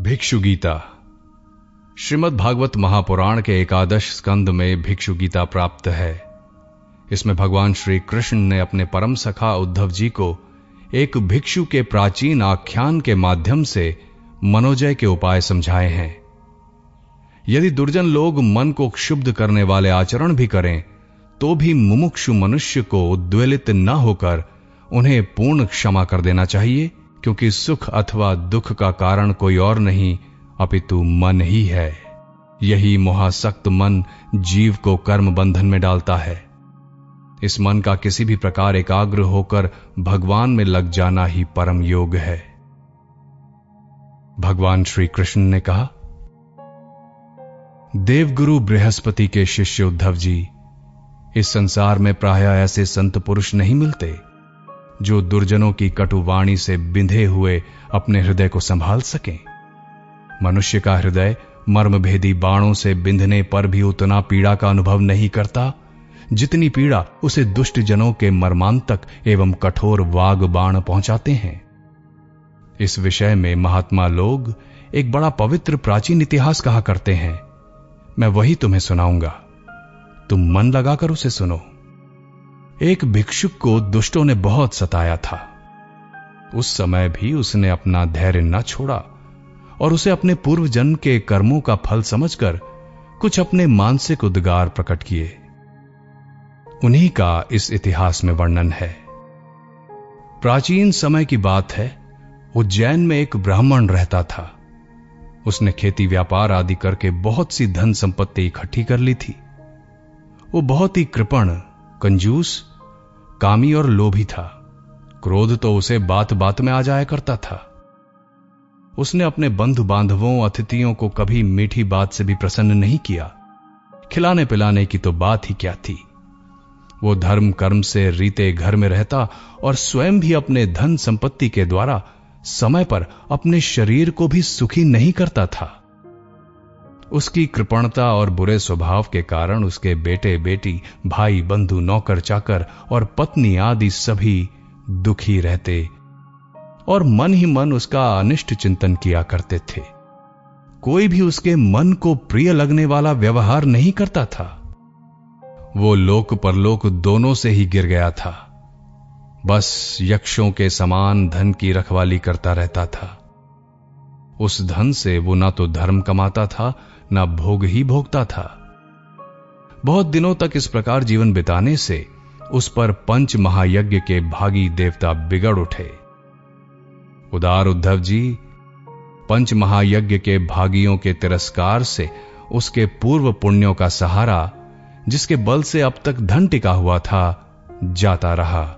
भिक्षु गीता। श्रीमद् भागवत महापुराण के एकादश स्कंद में भिक्षु गीता प्राप्त है। इसमें भगवान श्री कृष्ण ने अपने परम सखा उद्धव जी को एक भिक्षु के प्राचीन आख्यान के माध्यम से मनोजय के उपाय समझाए हैं। यदि दुर्जन लोग मन को क्षुब्ध करने वाले आचरण भी करें तो भी मुमुक्षु मनुष्य को उद्वेलित न होकर उन्हें पूर्ण क्षमा कर देना चाहिए। क्योंकि सुख अथवा दुख का कारण कोई और नहीं, अपितु मन ही है। यही मोहासक्त मन जीव को कर्म बंधन में डालता है। इस मन का किसी भी प्रकार एकाग्र होकर भगवान में लग जाना ही परम योग है। भगवान श्री कृष्ण ने कहा, देवगुरु बृहस्पति के शिष्य उद्धव जी, इस संसार में प्राय ऐसे संत पुरुष नहीं मिलते। जो दुर्जनों की कटुवाणी से बिंधे हुए अपने हृदय को संभाल सकें। मनुष्य का हृदय मर्मभेदी बाणों से बिंधने पर भी उतना पीड़ा का अनुभव नहीं करता, जितनी पीड़ा उसे दुष्ट जनों के मर्मांतक एवं कठोर वाग बाण पहुंचाते हैं। इस विषय में महात्मा लोग एक बड़ा पवित्र प्राचीन इतिहास कहा करते हैं। मैं वही तुम्हें सुनाऊँगा। तुम मन लगाकर उसे सुनो। एक भिक्षुक को दुष्टों ने बहुत सताया था। उस समय भी उसने अपना धैर्य न छोड़ा और उसे अपने पूर्व जन्म के कर्मों का फल समझकर कुछ अपने मानसिक उद्गार प्रकट किए। उन्हीं का इस इतिहास में वर्णन है। प्राचीन समय की बात है, उज्जैन में एक ब्राह्मण रहता था। उसने खेती व्यापार आदि करके बहुत सी धन संपत्ति इकट्ठी कर ली थी। वो बहुत ही कृपण कंजूस, कामी और लोभी था। क्रोध तो उसे बात बात में आ जाया करता था। उसने अपने बंधु बांधवों अतिथियों को कभी मीठी बात से भी प्रसन्न नहीं किया। खिलाने पिलाने की तो बात ही क्या थी? वो धर्म कर्म से रीते घर में रहता और स्वयं भी अपने धन संपत्ति के द्वारा समय पर अपने शरीर को भी सुखी नहीं करता था। उसकी कृपणता और बुरे स्वभाव के कारण उसके बेटे, बेटी, भाई, बंधु, नौकर, चाकर और पत्नी आदि सभी दुखी रहते और मन ही मन उसका अनिष्ट चिंतन किया करते थे। कोई भी उसके मन को प्रिय लगने वाला व्यवहार नहीं करता था। वो लोक परलोक दोनों से ही गिर गया था। बस यक्षों के समान धन की रखवाली करता रहता था। उस धन से वो ना तो धर्म कमाता था ना भोग ही भोगता था। बहुत दिनों तक इस प्रकार जीवन बिताने से उस पर पंच महायज्ञ के भागी देवता बिगड़ उठे। उदार उद्धव जी, पंच महायज्ञ के भागियों के तिरस्कार से उसके पूर्व पुण्यों का सहारा, जिसके बल से अब तक धन टिका हुआ था, जाता रहा।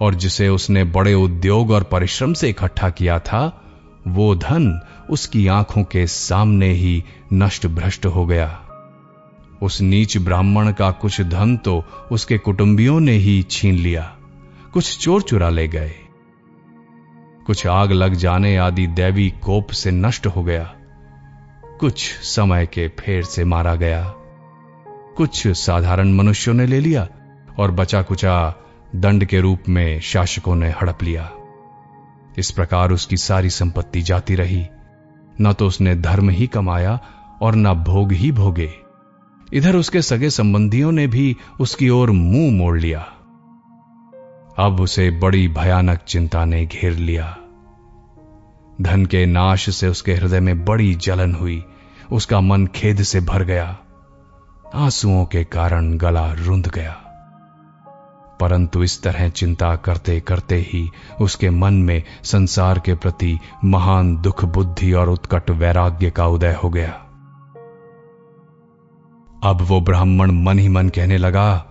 और जिसे उसने बड़े उद्योग और परिश्रम से इकट्ठा किया था, वो धन उसकी आँखों के सामने ही नष्ट भ्रष्ट हो गया। उस नीच ब्राह्मण का कुछ धन तो उसके कुटुंबियों ने ही छीन लिया। कुछ चोर चुरा ले गए। कुछ आग लग जाने आदि दैवी कोप से नष्ट हो गया। कुछ समय के फेर से मारा गया। कुछ साधारण मनुष्यों ने ले लिया और बचा कुचा दंड के रूप में शासकों ने हड़प लिया। इस प्रकार उसकी सारी संपत्ति जाती रही। न तो उसने धर्म ही कमाया और न भोग ही भोगे। इधर उसके सगे संबंधियों ने भी उसकी ओर मुँह मोड़ लिया। अब उसे बड़ी भयानक चिंता ने घेर लिया। धन के नाश से उसके हृदय में बड़ी जलन हुई। उसका मन खेद से भर गया। आंसुओं के कारण गला रुंध गया। परंतु इस तरह चिंता करते करते ही उसके मन में संसार के प्रति महान दुख बुद्धि और उत्कट वैराग्य का उदय हो गया। अब वो ब्राह्मण मन ही मन कहने लगा,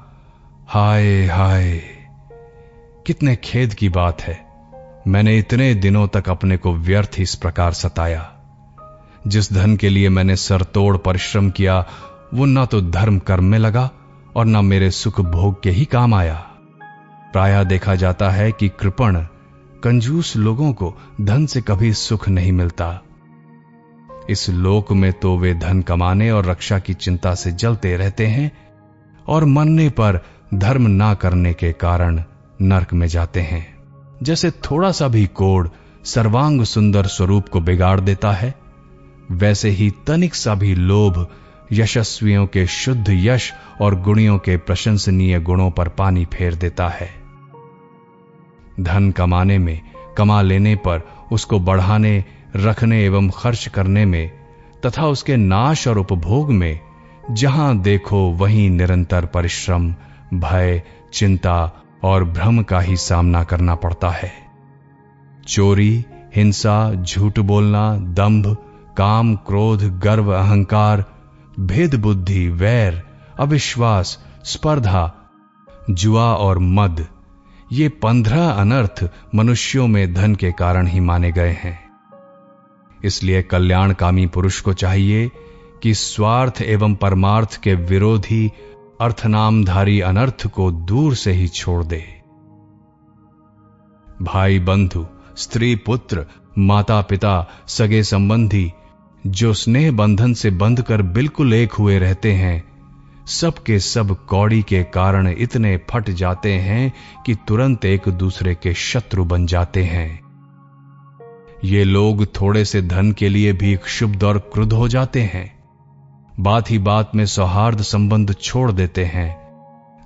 हाय हाय, कितने खेद की बात है। मैंने इतने दिनों तक अपने को व्यर्थ इस प्रकार सताया। जिस धन के लिए मैंने सरतोड़ परिश्रम किया, वो ना तो धर्म कर्म में लगा और ना मेरे सुख भोग के ही काम आया। प्राय देखा जाता है कि कृपण कंजूस लोगों को धन से कभी सुख नहीं मिलता। इस लोक में तो वे धन कमाने और रक्षा की चिंता से जलते रहते हैं और मरने पर धर्म ना करने के कारण नरक में जाते हैं। जैसे थोड़ा सा भी कोड़ सर्वांग सुंदर स्वरूप को बिगाड़ देता है, वैसे ही तनिक सा भी लोभ यशस्वियों के शुद्ध यश और गुणियों के प्रशंसनीय गुणों पर पानी फेर देता है। धन कमाने में, कमा लेने पर, उसको बढ़ाने, रखने एवं खर्च करने में, तथा उसके नाश और उपभोग में, जहाँ देखो वहीं निरंतर परिश्रम, भय, चिंता और भ्रम का ही सामना करना पड़ता है। चोरी, हिंसा, झूठ बोलना, दंभ, काम, क्रोध, गर्व, अहंकार, भेद बुद्धि, वैर, अविश्वास, स्पर्धा, जुआ और मद ये पंद्रह अनर्थ मनुष्यों में धन के कारण ही माने गए हैं। इसलिए कल्याणकामी पुरुष को चाहिए कि स्वार्थ एवं परमार्थ के विरोधी अर्थनामधारी अनर्थ को दूर से ही छोड़ दे। भाई बंधु, स्त्री पुत्र माता पिता सगे संबंधी, जो स्नेह बंधन से बंधकर बिल्कुल एक हुए रहते हैं सब के सब कौड़ी के कारण इतने फट जाते हैं कि तुरंत एक दूसरे के शत्रु बन जाते हैं। ये लोग थोड़े से धन के लिए भी क्षुब्ध और क्रुद्ध हो जाते हैं। बात ही बात में सौहार्द संबंध छोड़ देते हैं।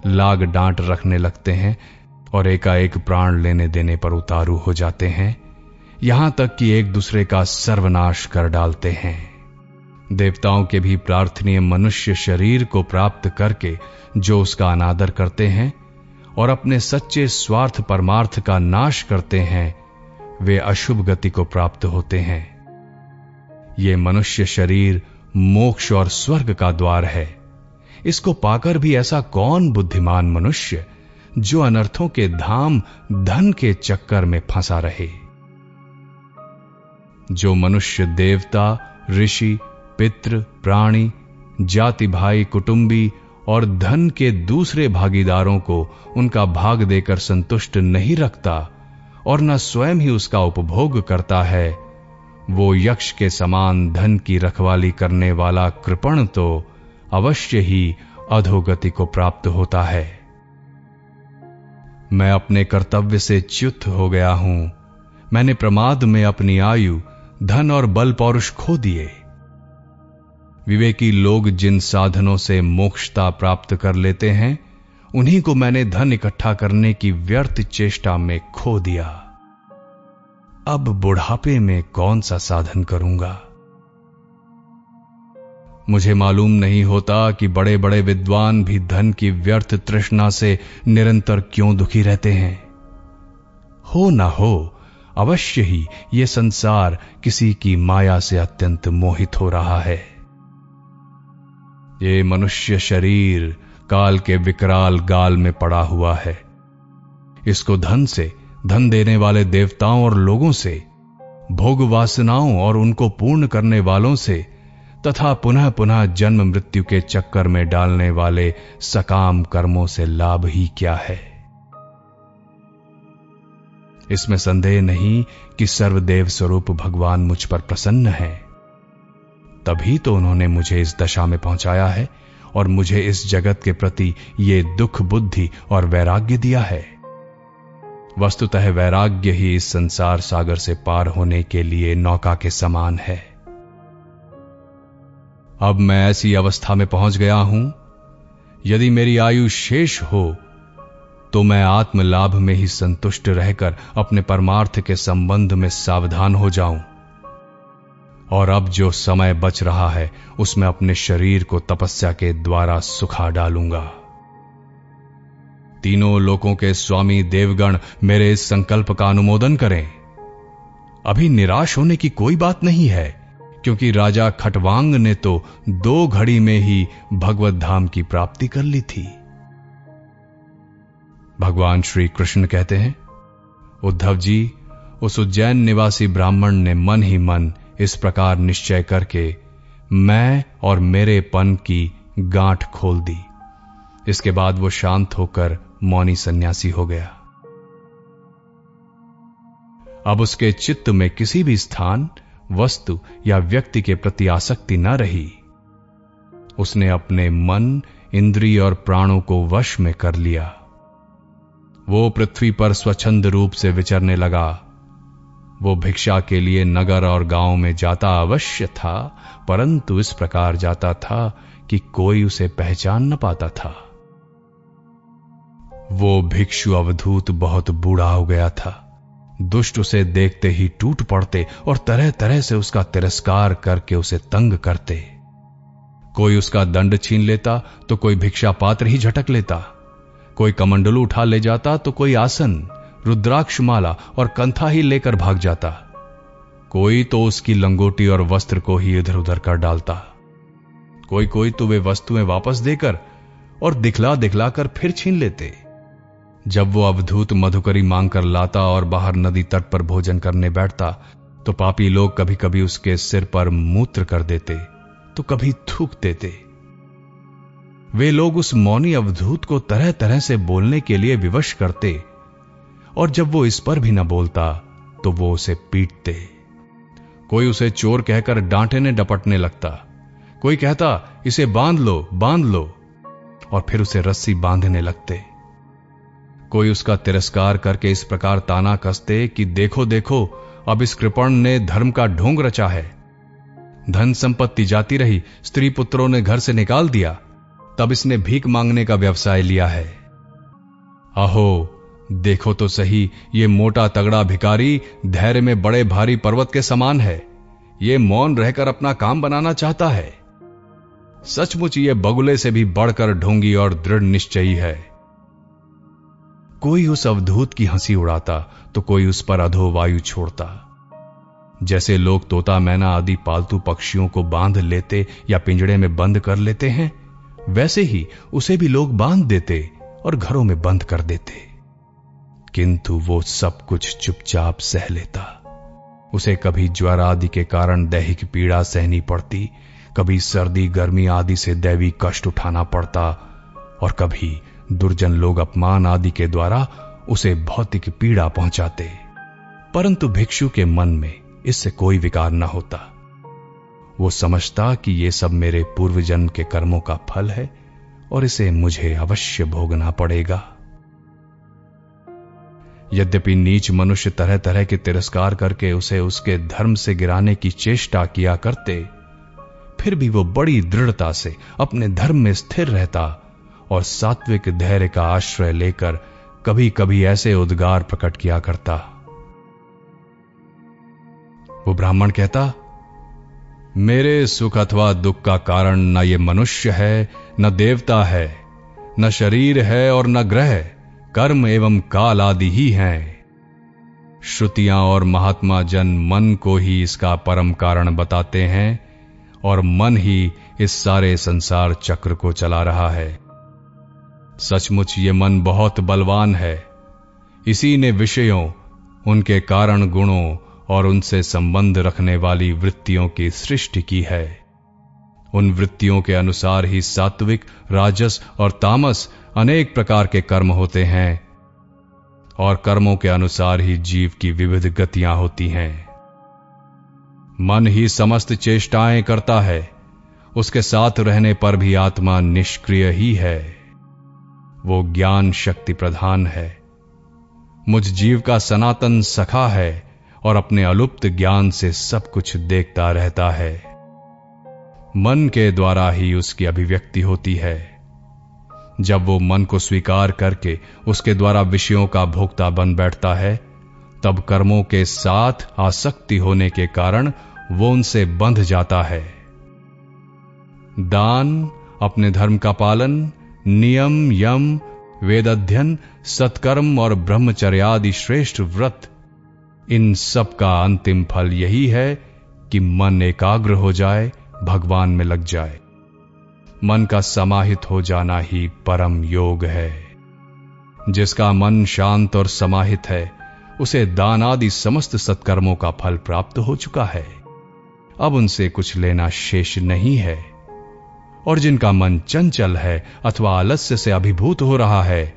लाग डांट रखने लगते हैं और एकाएक प्राण लेने देने पर उतारू हो जाते हैं। यहाँ तक कि एक दूसरे का सर्वनाश कर डालते हैं। देवताओं के भी प्रार्थनीय मनुष्य शरीर को प्राप्त करके जो उसका अनादर करते हैं और अपने सच्चे स्वार्थ परमार्थ का नाश करते हैं, वे अशुभ गति को प्राप्त होते हैं। ये मनुष्य शरीर मोक्ष और स्वर्ग का द्वार है। इसको पाकर भी ऐसा कौन बुद्धिमान मनुष्य जो अनर्थों के धाम, धन के चक्कर में फंसा रहे? जो मनुष्य देवता, ऋषि पितृ, प्राणी, जाति भाई, कुटुंबी और धन के दूसरे भागीदारों को उनका भाग देकर संतुष्ट नहीं रखता और न स्वयं ही उसका उपभोग करता है। वो यक्ष के समान धन की रखवाली करने वाला कृपण तो अवश्य ही अधोगति को प्राप्त होता है। मैं अपने कर्तव्य से च्युत हो गया हूँ। मैंने प्रमाद में अपनी आयु, धन और बल पौरुष खो दिए। विवेकी लोग जिन साधनों से मोक्षता प्राप्त कर लेते हैं, उन्हीं को मैंने धन इकट्ठा करने की व्यर्थ चेष्टा में खो दिया। अब बुढ़ापे में कौन सा साधन करूँगा? मुझे मालूम नहीं होता कि बड़े बड़े विद्वान भी धन की व्यर्थ तृष्णा से निरंतर क्यों दुखी रहते हैं। हो ना हो, अवश्य ही ये संसार किसी की माया से अत्यंत मोहित हो रहा है। ये मनुष्य शरीर काल के विकराल गाल में पड़ा हुआ है। इसको धन से, धन देने वाले देवताओं और लोगों से, भोग वासनाओं और उनको पूर्ण करने वालों से, तथा पुनः पुनः जन्म मृत्यु के चक्कर में डालने वाले सकाम कर्मों से लाभ ही क्या है? इसमें संदेह नहीं कि सर्वदेव स्वरूप भगवान मुझ पर प्रसन्न है। तभी तो उन्होंने मुझे इस दशा में पहुँचाया है और मुझे इस जगत के प्रति ये दुख बुद्धि और वैराग्य दिया है। वस्तुतः वैराग्य ही इस संसार सागर से पार होने के लिए नौका के समान है। अब मैं ऐसी अवस्था में पहुँच गया हूँ। यदि मेरी आयु शेष हो तो मैं आत्मलाभ में ही संतुष्ट रहकर अपने परमार्थ के संबंध में सावधान हो जाऊँ। और अब जो समय बच रहा है, उसमें अपने शरीर को तपस्या के द्वारा सुखा डालूँगा। तीनों लोकों के स्वामी देवगण मेरे इस संकल्प का अनुमोदन करें। अभी निराश होने की कोई बात नहीं है, क्योंकि राजा खटवांग ने तो दो घड़ी में ही भगवत धाम की प्राप्ति कर ली थी। भगवान श्री कृष्ण कहते हैं, उद्धव जी, उस उज्जैन निवासी ब्राह्मण ने मन ही मन इस प्रकार निश्चय करके मैं और मेरे पन की गांठ खोल दी। इसके बाद वो शांत होकर मौनी सन्यासी हो गया। अब उसके चित्त में किसी भी स्थान, वस्तु या व्यक्ति के प्रति आसक्ति न रही। उसने अपने मन, इंद्रिय और प्राणों को वश में कर लिया। वो पृथ्वी पर स्वच्छंद रूप से विचरने लगा। वो भिक्षा के लिए नगर और गाँव में जाता अवश्य था, परंतु इस प्रकार जाता था कि कोई उसे पहचान न पाता था। वो भिक्षु अवधूत बहुत बूढ़ा हो गया था। दुष्ट उसे देखते ही टूट पड़ते और तरह तरह से उसका तिरस्कार करके उसे तंग करते। कोई उसका दंड छीन लेता तो कोई भिक्षा पात्र ही झटक लेता। कोई कमंडलू उठा ले जाता तो कोई आसन। रुद्राक्ष माला और कंथा ही लेकर भाग जाता। कोई तो उसकी लंगोटी और वस्त्र को ही इधर उधर कर डालता। कोई कोई तो वे वस्तुएँ वापस देकर और दिखला दिखलाकर फिर छीन लेते। जब वो अवधूत मधुकरी मांग कर लाता और बाहर नदी तट पर भोजन करने बैठता तो पापी लोग कभी कभी उसके सिर पर मूत्र कर देते तो कभी थूक देते। वे लोग उस मौनी अवधूत को तरह तरह से बोलने के लिए विवश करते। और जब वो इस पर भी न बोलता तो वो उसे पीटते। कोई उसे चोर कहकर डांटने डपटने लगता। कोई कहता, इसे बाँध लो बाँध लो। और फिर उसे रस्सी बांधने लगते। कोई उसका तिरस्कार करके इस प्रकार ताना कसते कि, देखो देखो, अब इस कृपण ने धर्म का ढोंग रचा है। धन संपत्ति जाती रही, स्त्री पुत्रों ने घर से निकाल दिया। तब इसने भीख मांगने का व्यवसाय लिया है। अहो देखो तो सही, ये मोटा तगड़ा भिकारी धैर्य में बड़े भारी पर्वत के समान है। ये मौन रहकर अपना काम बनाना चाहता है। सचमुच ये बगुले से भी बढ़कर ढोंगी और दृढ़ निश्चयी है। कोई उस अवधूत की हँसी उड़ाता तो कोई उस पर अधो वायु छोड़ता। जैसे लोग तोता, मैना आदि पालतू पक्षियों को बाँध लेते या पिंजड़े में बंद कर लेते हैं, वैसे ही उसे भी लोग बाँध देते और घरों में बंद कर देते। किंतु वो सब कुछ चुपचाप सह लेता। उसे कभी ज्वर आदि के कारण दैहिक पीड़ा सहनी पड़ती, कभी सर्दी, गर्मी आदि से दैवी कष्ट उठाना पड़ता, और कभी दुर्जन लोग अपमान आदि के द्वारा उसे भौतिक पीड़ा पहुंचाते। परंतु भिक्षु के मन में इससे कोई विकार न होता। वो समझता कि ये सब मेरे पूर्व जन्म के कर्मों का फल है, और इसे मुझे अवश्य भोगना पड़ेगा। यद्यपि नीच मनुष्य तरह तरह के तिरस्कार करके उसे उसके धर्म से गिराने की चेष्टा किया करते, फिर भी वो बड़ी दृढ़ता से अपने धर्म में स्थिर रहता और सात्विक धैर्य का आश्रय लेकर कभी कभी ऐसे उद्गार प्रकट किया करता। वो ब्राह्मण कहता, मेरे सुख अथवा दुख का कारण न ये मनुष्य है, न देवता है, न शरीर है और न ग्रह कर्म एवं काल आदि ही हैं। श्रुतियाँ और महात्मा जन मन को ही इसका परम कारण बताते हैं और मन ही इस सारे संसार चक्र को चला रहा है। सचमुच ये मन बहुत बलवान है। इसी ने विषयों, उनके कारण गुणों और उनसे संबंध रखने वाली वृत्तियों की सृष्टि की है। उन वृत्तियों के अनुसार ही सात्विक, राजस और तामस अनेक प्रकार के कर्म होते हैं और कर्मों के अनुसार ही जीव की विविध गतियाँ होती हैं। मन ही समस्त चेष्टाएँ करता है, उसके साथ रहने पर भी आत्मा निष्क्रिय ही है। वो ज्ञान शक्ति प्रधान है। मुझ जीव का सनातन सखा है और अपने अलुप्त ज्ञान से सब कुछ देखता रहता है। मन के द्वारा ही उसकी अभिव्यक्ति होती है। जब वो मन को स्वीकार करके उसके द्वारा विषयों का भोक्ता बन बैठता है, तब कर्मों के साथ आसक्ति होने के कारण वो उनसे बंध जाता है। दान, अपने धर्म का पालन, नियम, यम वेद अध्ययन सत्कर्म और ब्रह्मचर्यादि श्रेष्ठ व्रत, इन सब का अंतिम फल यही है कि मन एकाग्र हो जाए, भगवान में लग जाए। मन का समाहित हो जाना ही परम योग है। जिसका मन शांत और समाहित है, उसे दान आदि समस्त सत्कर्मों का फल प्राप्त हो चुका है। अब उनसे कुछ लेना शेष नहीं है, और जिनका मन चंचल है अथवा आलस्य से अभिभूत हो रहा है,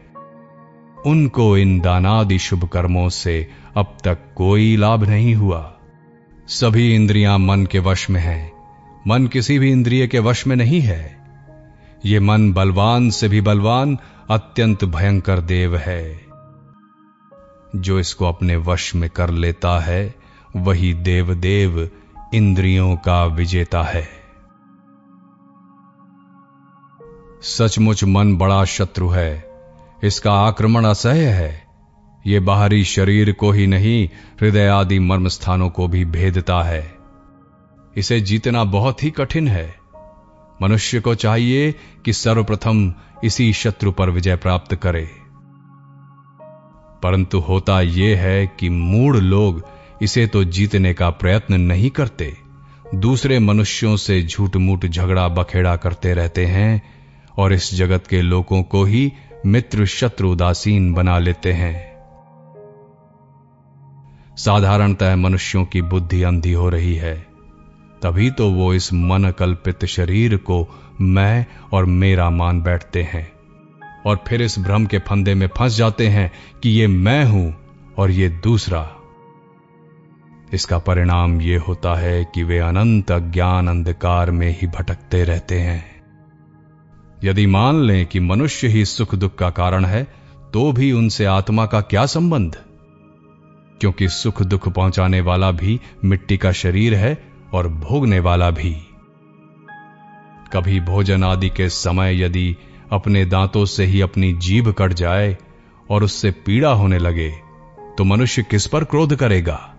उनको इन दानादि शुभ कर्मों से अब तक कोई लाभ नहीं हुआ। सभी इंद्रियाँ मन के वश में हैं, मन किसी भी इंद्रिय के वश में नहीं है। ये मन बलवान से भी बलवान, अत्यंत भयंकर देव है। जो इसको अपने वश में कर लेता है, वही देवदेव इंद्रियों का विजेता है। सचमुच मन बड़ा शत्रु है। इसका आक्रमण असह्य है। ये बाहरी शरीर को ही नहीं, हृदय आदि मर्म स्थानों को भी भेदता है। इसे जीतना बहुत ही कठिन है। मनुष्य को चाहिए कि सर्वप्रथम इसी शत्रु पर विजय प्राप्त करे। परंतु होता यह है कि मूढ़ लोग इसे तो जीतने का प्रयत्न नहीं करते। दूसरे मनुष्यों से झूठ मूठ झगड़ा बखेड़ा करते रहते हैं और इस जगत के लोगों को ही मित्र शत्रु उदासीन बना लेते हैं। साधारणतः मनुष्यों की बुद्धि अंधी हो रही है। तभी तो वो इस मन कल्पित शरीर को मैं और मेरा मान बैठते हैं और फिर इस भ्रम के फंदे में फंस जाते हैं कि ये मैं हूँ और ये दूसरा। इसका परिणाम यह होता है कि वे अनंत ज्ञान अंधकार में ही भटकते रहते हैं। यदि मान लें कि मनुष्य ही सुख दुख का कारण है तो भी उनसे आत्मा का क्या संबंध? क्योंकि सुख दुख पहुँचाने वाला भी मिट्टी का शरीर है और भोगने वाला भी। कभी भोजन आदि के समय यदि अपने दांतों से ही अपनी जीभ कट जाए और उससे पीड़ा होने लगे तो मनुष्य किस पर क्रोध करेगा?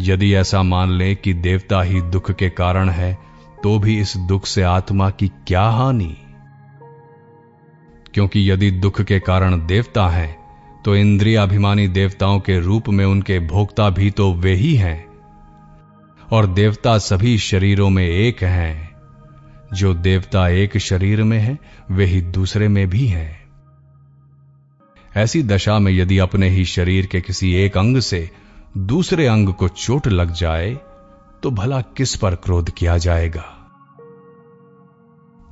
यदि ऐसा मान ले कि देवता ही दुख के कारण है तो भी इस दुख से आत्मा की क्या हानि? क्योंकि यदि दुख के कारण देवता हैं तो इंद्रियाभिमानी देवताओं के रूप में उनके भोक्ता भी तो वे ही हैं। और देवता सभी शरीरों में एक हैं। जो देवता एक शरीर में है, वे ही दूसरे में भी हैं। ऐसी दशा में यदि अपने ही शरीर के किसी एक अंग से दूसरे अंग को चोट लग जाए तो भला किस पर क्रोध किया जाएगा?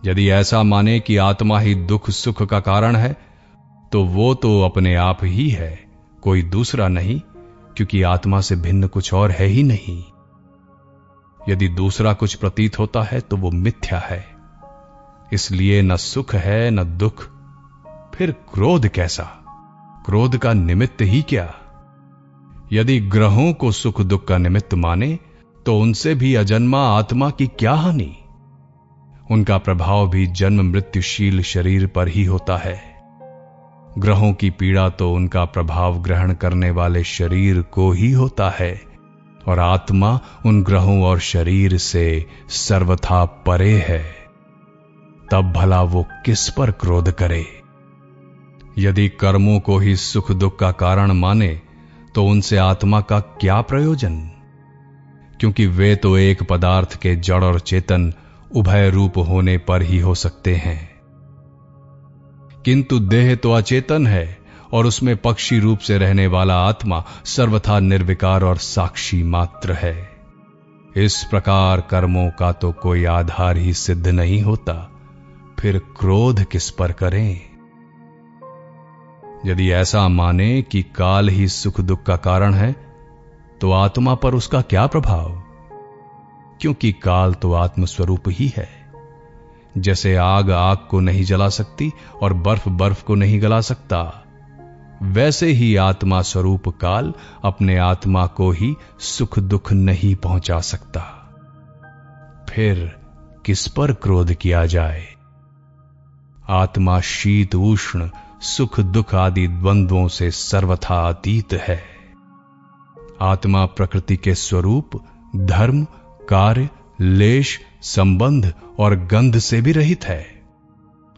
यदि ऐसा माने कि आत्मा ही दुख सुख का कारण है तो वो तो अपने आप ही है, कोई दूसरा नहीं, क्योंकि आत्मा से भिन्न कुछ और है ही नहीं। यदि दूसरा कुछ प्रतीत होता है तो वो मिथ्या है। इसलिए न सुख है, न दुख। फिर क्रोध कैसा? क्रोध का निमित्त ही क्या? यदि ग्रहों को सुख दुख का निमित्त माने तो उनसे भी अजन्मा आत्मा की क्या हानि? उनका प्रभाव भी जन्म मृत्युशील शरीर पर ही होता है। ग्रहों की पीड़ा तो उनका प्रभाव ग्रहण करने वाले शरीर को ही होता है। और आत्मा उन ग्रहों और शरीर से सर्वथा परे है। तब भला वो किस पर क्रोध करे? यदि कर्मों को ही सुख दुख का कारण माने तो उनसे आत्मा का क्या प्रयोजन? क्योंकि वे तो एक पदार्थ के जड़ और चेतन उभय रूप होने पर ही हो सकते हैं। किंतु देह तो अचेतन है और उसमें पक्षी रूप से रहने वाला आत्मा सर्वथा निर्विकार और साक्षी मात्र है। इस प्रकार कर्मों का तो कोई आधार ही सिद्ध नहीं होता। फिर क्रोध किस पर करें? यदि ऐसा माने कि काल ही सुख दुख का कारण है तो आत्मा पर उसका क्या प्रभाव? क्योंकि काल तो आत्मस्वरूप ही है। जैसे आग आग को नहीं जला सकती और बर्फ़ बर्फ़ को नहीं गला सकता वैसे ही आत्मा स्वरूप काल अपने आत्मा को ही सुख दुख नहीं पहुँचा सकता। फिर किस पर क्रोध किया जाए? आत्मा शीत, उष्ण, सुख, दुख आदि द्वंद्वों से सर्वथा अतीत है। आत्मा प्रकृति के स्वरूप, धर्म, कार्य, लेश, संबंध और गंध से भी रहित है।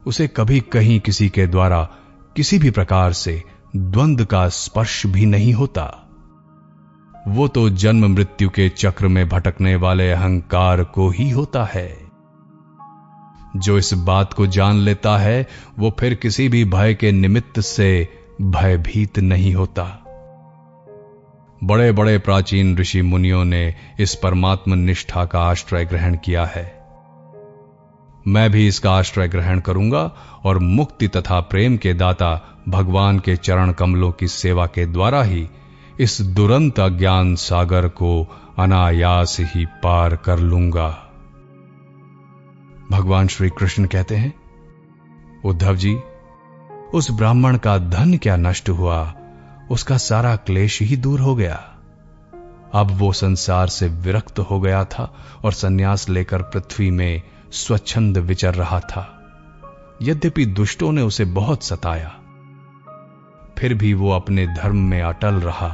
उसे कभी कहीं किसी के द्वारा किसी भी प्रकार से द्वंद का स्पर्श भी नहीं होता। वो तो जन्म मृत्यु के चक्र में भटकने वाले अहंकार को ही होता है। जो इस बात को जान लेता है, वो फिर किसी भी भय के निमित्त से भयभीत नहीं होता। बड़े बड़े प्राचीन ऋषि मुनियों ने इस परमात्म निष्ठा का आश्रय ग्रहण किया है। मैं भी इसका आश्रय ग्रहण करूँगा और मुक्ति तथा प्रेम के दाता भगवान के चरण कमलों की सेवा के द्वारा ही इस दुरंत ज्ञान सागर को अनायास ही पार कर लूँगा। भगवान श्री कृष्ण कहते हैं, उद्धव जी, उस ब्राह्मण का धन क्या नष्ट हुआ? उसका सारा क्लेश ही दूर हो गया। अब वो संसार से विरक्त हो गया था और सन्यास लेकर पृथ्वी में स्वच्छंद विचर रहा था। यद्यपि दुष्टों ने उसे बहुत सताया फिर भी वो अपने धर्म में अटल रहा।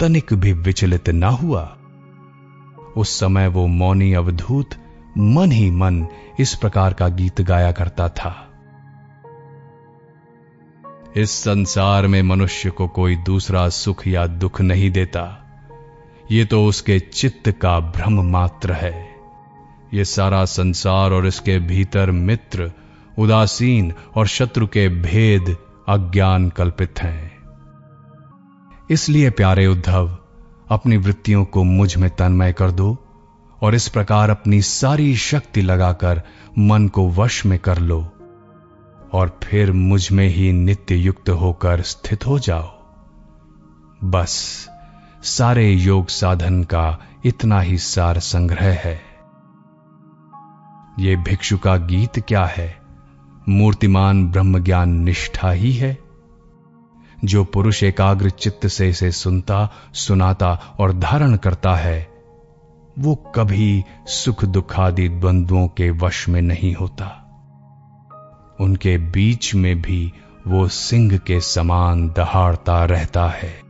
तनिक भी विचलित ना हुआ। उस समय वो मौनी अवधूत मन ही मन इस प्रकार का गीत गाया करता था। इस संसार में मनुष्य को कोई दूसरा सुख या दुख नहीं देता। ये तो उसके चित्त का भ्रम मात्र है। ये सारा संसार और इसके भीतर मित्र, उदासीन और शत्रु के भेद अज्ञान कल्पित हैं। इसलिए प्यारे उद्धव, अपनी वृत्तियों को मुझमें तन्मय कर दो और इस प्रकार अपनी सारी शक्ति लगाकर मन को वश में कर लो और फिर मुझमें ही नित्य युक्त होकर स्थित हो जाओ। बस, सारे योग साधन का इतना ही सार संग्रह है। ये भिक्षु का गीत क्या है? मूर्तिमान ब्रह्म ज्ञान निष्ठा ही है। जो पुरुष एकाग्र चित्त से इसे सुनता, सुनाता और धारण करता है, वो कभी सुख दुखादि द्वंद्वों के वश में नहीं होता। उनके बीच में भी वो सिंह के समान दहाड़ता रहता है।